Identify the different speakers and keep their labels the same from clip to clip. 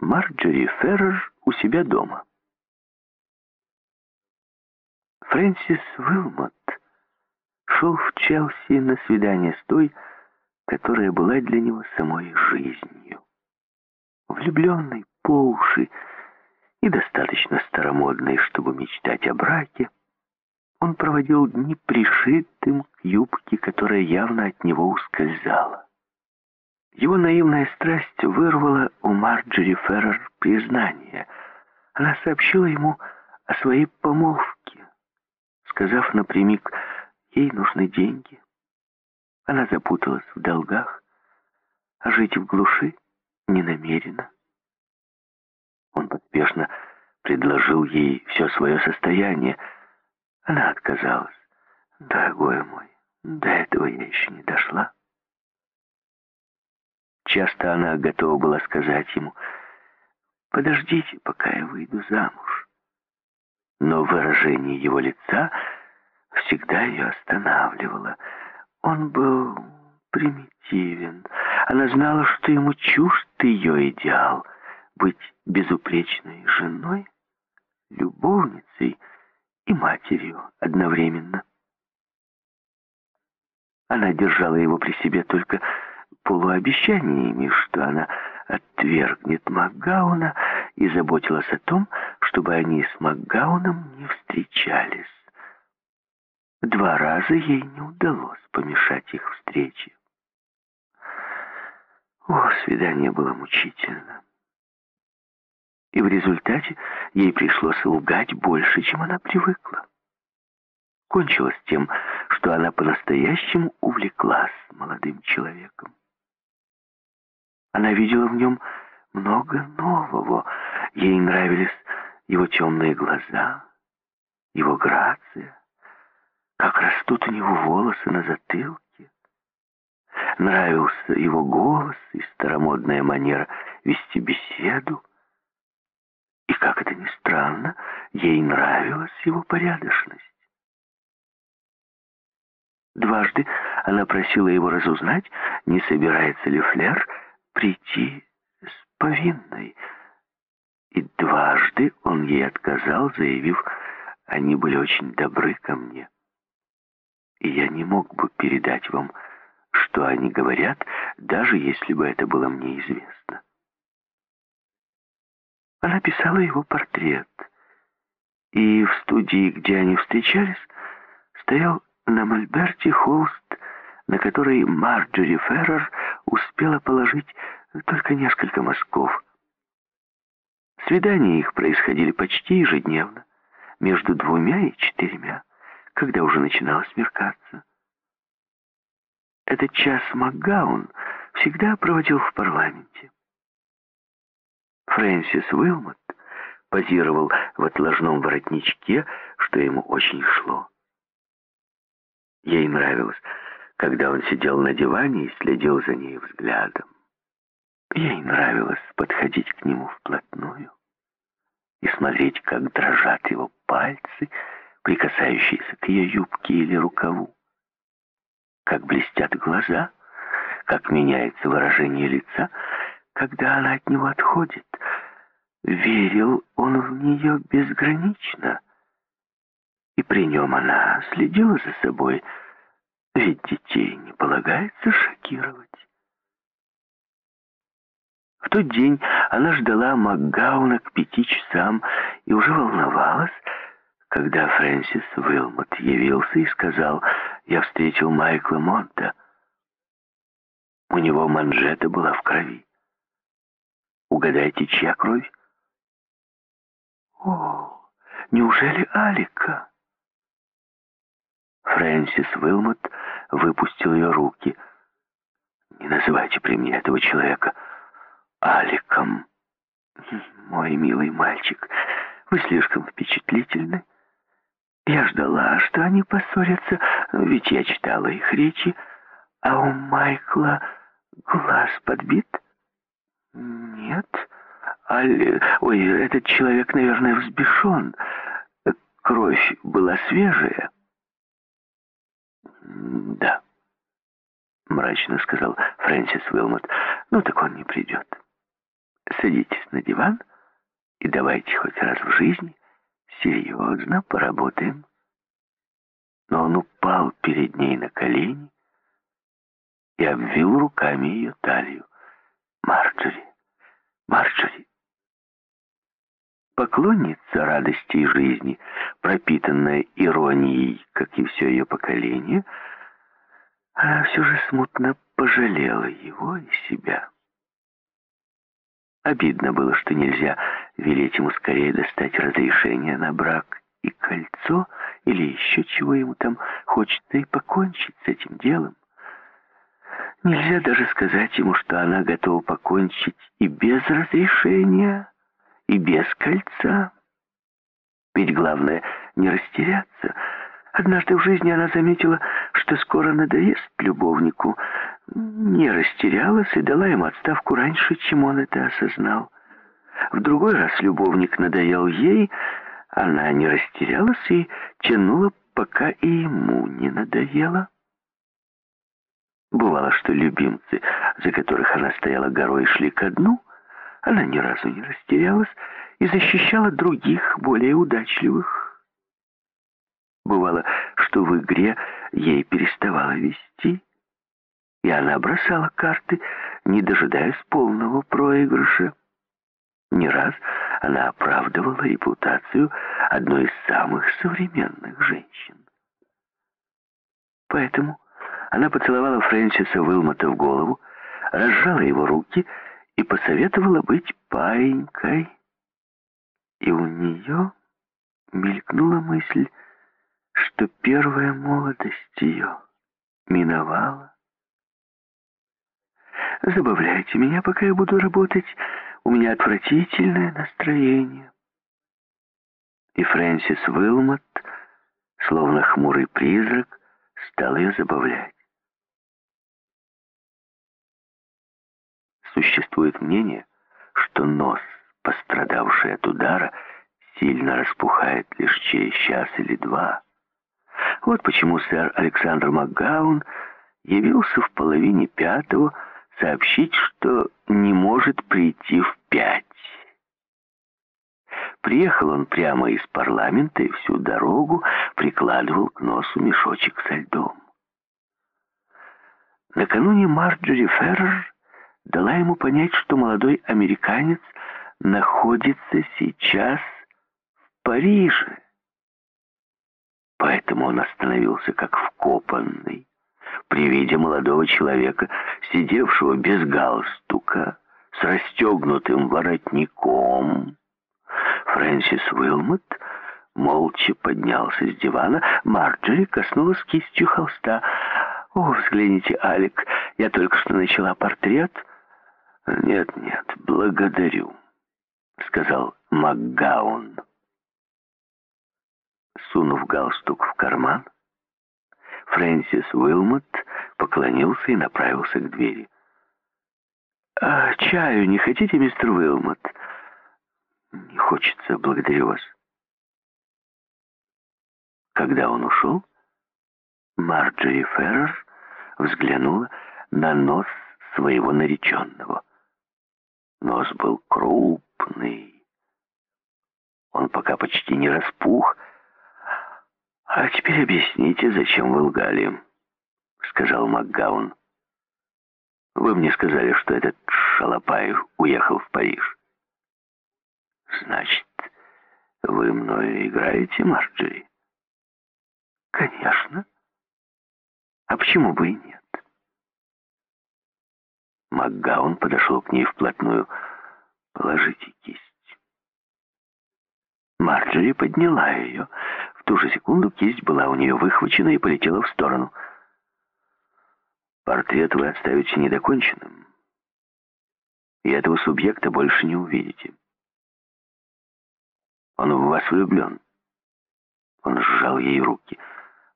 Speaker 1: Марджори Феррер у себя дома. Фрэнсис Уилмот шел в Челси на свидание с той, которая была для него самой жизнью. Влюбленный по уши и достаточно старомодный, чтобы мечтать о браке, он проводил дни пришитым к юбке, которая явно от него ускользала. Его наивная страсть вырвала у Марджери Феррер признание. Она сообщила ему о своей помолвке, сказав напрямик, ей нужны деньги. Она запуталась в долгах, а жить в глуши не намерена. Он поспешно предложил ей все свое состояние. Она отказалась. «Дорогой мой, до этого я еще не дошла». Часто она готова была сказать ему, «Подождите, пока я выйду замуж». Но выражение его лица всегда ее останавливало. Он был примитивен. Она знала, что ему чужд ее идеал — быть безупречной женой, любовницей и матерью одновременно. Она держала его при себе только полуобещаниями, что она отвергнет Макгауна и заботилась о том, чтобы они с Макгауном не встречались. Два раза ей не удалось помешать их встрече. О, свидание было мучительно. И в результате ей пришлось лгать больше, чем она привыкла. Кончилось тем, что она по-настоящему увлеклась молодым человеком. Она видела в нем много нового. Ей нравились его темные глаза, его грация, как растут у него волосы на затылке. Нравился его голос и старомодная манера вести беседу. И, как это ни странно, ей нравилась его порядочность. Дважды она просила его разузнать, не собирается ли Флер прийти с повинной. И дважды он ей отказал, заявив, они были очень добры ко мне. И я не мог бы передать вам, что они говорят, даже если бы это было мне известно. Она писала его портрет, и в студии, где они встречались, стоял на мольберте холст, на который Марджори Феррер успела положить только несколько мазков. Свидания их происходили почти ежедневно, между двумя и четырьмя, когда уже начинало смеркаться. Этот час Макгаун всегда проводил в парламенте. Фрэнсис Уилмот позировал в отложном воротничке, что ему очень шло. Ей нравилось, когда он сидел на диване и следил за ней взглядом. Ей нравилось подходить к нему вплотную и смотреть, как дрожат его пальцы, прикасающиеся к ее юбке или рукаву, как блестят глаза, как меняется выражение лица, когда она от него отходит. Верил он в нее безгранично, и при нем она следила за собой, ведь детей не полагается шокировать. В тот день она ждала Макгауна к пяти часам и уже волновалась, когда Фрэнсис Уилмот явился и сказал, «Я встретил Майкла Монта». У него манжета была в крови. Угадайте, чья кровь? О, неужели Алика? Фрэнсис Уилмот выпустил ее руки. «Не называйте при мне этого человека Аликом. Мой милый мальчик, вы слишком впечатлительны. Я ждала, что они поссорятся, ведь я читала их речи, а у Майкла глаз подбит. Нет, Али... Ой, этот человек, наверное, взбешен. Кровь была свежая. «Да», — мрачно сказал Фрэнсис Уилмот. «Ну так он не придет. Садитесь на диван и давайте хоть раз в жизни серьезно поработаем. Но он упал перед ней на колени и обвил руками ее талию. Марджори, Марджори. Поклонница радости и жизни, пропитанная иронией, как и все ее поколение, она все же смутно пожалела его и себя. Обидно было, что нельзя велеть ему скорее достать разрешение на брак и кольцо, или еще чего ему там хочется, и покончить с этим делом. Нельзя даже сказать ему, что она готова покончить и без разрешения, и без кольца. Ведь главное не растеряться. Однажды в жизни она заметила, что скоро надоест любовнику, не растерялась и дала ему отставку раньше, чем он это осознал. В другой раз любовник надоел ей, она не растерялась и тянула, пока и ему не надоело. Бывало, что любимцы, за которых она стояла горой, шли ко дну, она ни разу не растерялась и защищала других, более удачливых. Бывало, что в игре ей переставала вести, и она бросала карты, не дожидаясь полного проигрыша. Не раз она оправдывала репутацию одной из самых современных женщин. Поэтому она поцеловала Фрэнсиса Уилмота в голову, разжала его руки и посоветовала быть паинькой. И у нее мелькнула мысль, что первая молодость ее миновала. Забавляйте меня, пока я буду работать. У меня отвратительное настроение. И Фрэнсис Уилмот, словно хмурый призрак, стал ее забавлять. Существует мнение, что нос, пострадавший от удара, сильно распухает лишь через час или два. Вот почему сэр Александр Макгаун явился в половине пятого, сообщить, что не может прийти в пять. Приехал он прямо из парламента и всю дорогу прикладывал к носу мешочек со льдом. Накануне Марджори Феррер дала ему понять, что молодой американец находится сейчас в Париже. Поэтому он остановился как вкопанный при виде молодого человека, сидевшего без галстука, с расстегнутым воротником. Фрэнсис Уилмот молча поднялся с дивана. Марджори коснулась кистью холста. «О, взгляните, Алик, я только что начала портрет». «Нет, нет, благодарю», — сказал МакГаун. Сунув галстук в карман, Фрэнсис Уилмот поклонился и направился к двери. «А чаю не хотите, мистер Уилмот?» «Не хочется, благодарю вас». Когда он ушел, Марджори Феррер взглянула на нос своего нареченного. Нос был крупный. Он пока почти не распух, «А теперь объясните, зачем вы лгали», — сказал МакГаун. «Вы мне сказали, что этот шалопай уехал в Париж». «Значит, вы мною играете, Марджери?» «Конечно. А почему бы и нет?» МакГаун подошел к ней вплотную. «Положите кисть». Марджери подняла ее ту же секунду кисть была у нее выхвачена и полетела в сторону. Портрет вы оставите недоконченным, и этого субъекта больше не увидите. Он в вас влюблен. Он сжал ей руки.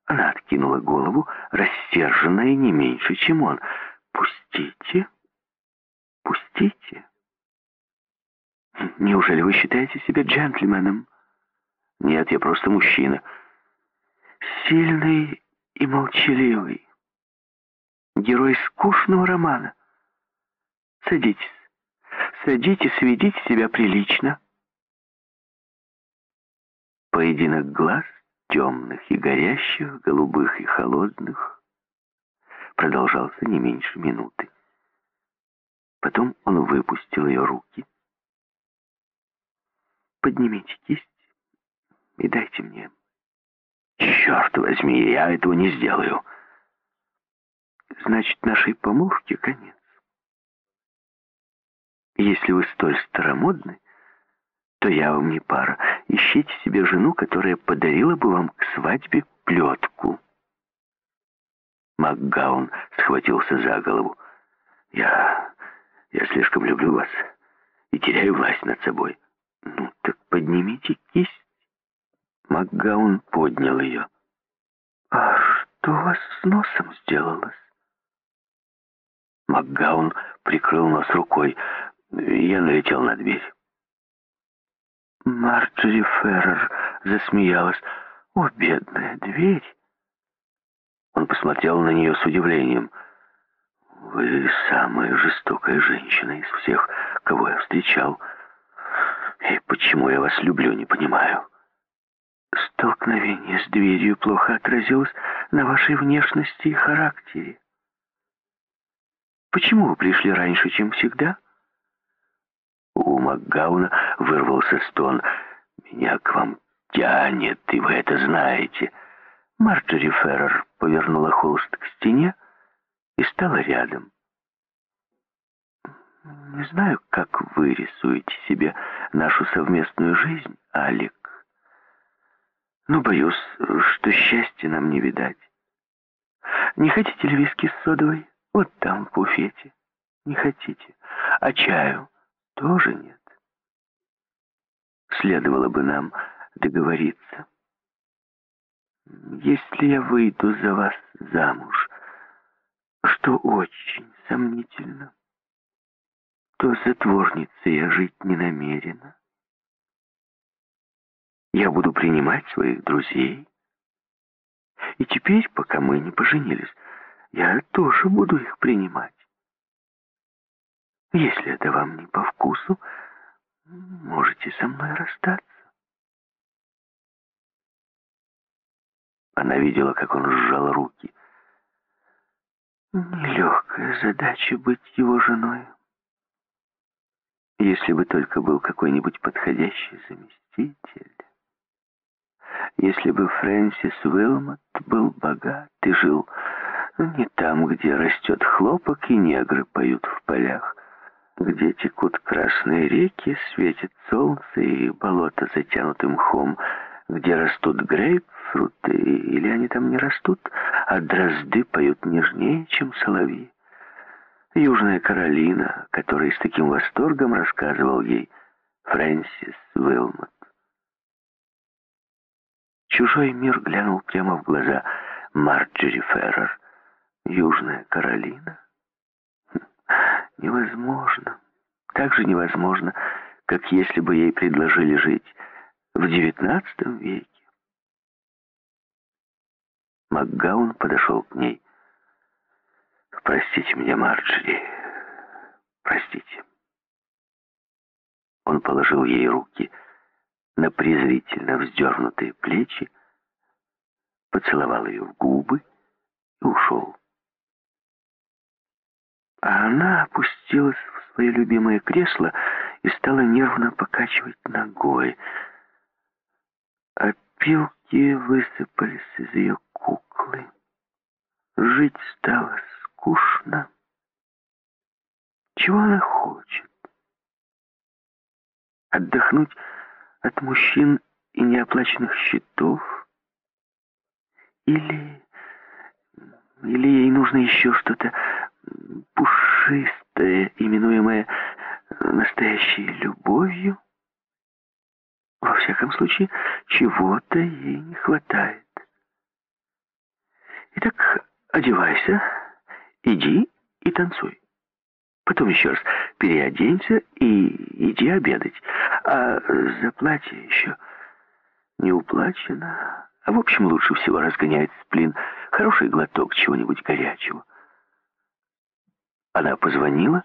Speaker 1: Она откинула голову, рассерженная не меньше, чем он. «Пустите, пустите. Неужели вы считаете себя джентльменом?» Нет, я просто мужчина. Сильный и молчаливый. Герой скучного романа. Садитесь. Садитесь, ведите себя прилично. Поединок глаз, темных и горящих, голубых и холодных, продолжался не меньше минуты. Потом он выпустил ее руки. «Поднимите кисть и дайте мне». «Черт возьми, я этого не сделаю». «Значит, нашей помолвке конец. Если вы столь старомодны, то я вам не пара. Ищите себе жену, которая подарила бы вам к свадьбе плетку». Макгаун схватился за голову. «Я... я слишком люблю вас и теряю власть над собой. Ну, так поднимите кисть». Макгаун поднял ее. «А что у вас с носом сделалось?» Макгаун прикрыл нос рукой. Я налетел на дверь. Марджери Феррер засмеялась. «О, бедная дверь!» Он посмотрел на нее с удивлением. «Вы самая жестокая женщина из всех, кого я встречал. И почему я вас люблю, не понимаю». Столкновение с дверью плохо отразилось на вашей внешности и характере. Почему вы пришли раньше, чем всегда? У Макгауна вырвался стон. «Меня к вам тянет, и вы это знаете». Марджери Феррер повернула холст к стене и стала рядом. «Не знаю, как вы рисуете себе нашу совместную жизнь, Алик, но боюсь, что счастья нам не видать. Не хотите ли виски с содовой? Вот там, в буфете. Не хотите. А чаю тоже нет. Следовало бы нам договориться. Если я выйду за вас замуж, что очень сомнительно, то затворницей я жить не намерена. Я буду принимать своих друзей. И теперь, пока мы не поженились, я тоже буду их принимать. Если это вам не по вкусу, можете со мной расстаться. Она видела, как он сжал руки. Нелегкая задача быть его женой. Если бы только был какой-нибудь подходящий заместитель. Если бы Фрэнсис Уилмот был богат и жил не там, где растет хлопок и негры поют в полях, где текут красные реки, светит солнце и болото затянуты мхом, где растут грейпфруты, или они там не растут, а дрозды поют нежнее, чем соловьи. Южная Каролина, которая с таким восторгом рассказывал ей Фрэнсис Уилмот. Чужой мир глянул прямо в глаза Марджери Феррер. Южная Каролина? Хм, невозможно. Так же невозможно, как если бы ей предложили жить в девятнадцатом веке. Макгаун подошел к ней. «Простите меня, Марджери. Простите». Он положил ей руки на презрительно вздернутые плечи, поцеловал ее в губы и ушел. А она опустилась в свое любимое кресло и стала нервно покачивать ногой. Опилки высыпались из ее куклы. Жить стало скучно. Чего она хочет? Отдохнуть от мужчин и неоплаченных счетов? Или... Или ей нужно еще что-то пушистое, именуемое настоящей любовью? Во всяком случае, чего-то ей не хватает. Итак, одевайся, иди и танцуй. Потом еще раз переоденься и иди обедать. А за платье еще не уплачено. А в общем, лучше всего разгоняет сплин. Хороший глоток чего-нибудь горячего. Она позвонила,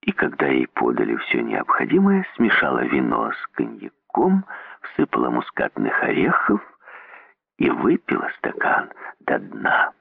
Speaker 1: и когда ей подали все необходимое, смешала вино с коньяком, всыпала мускатных орехов и выпила стакан до дна.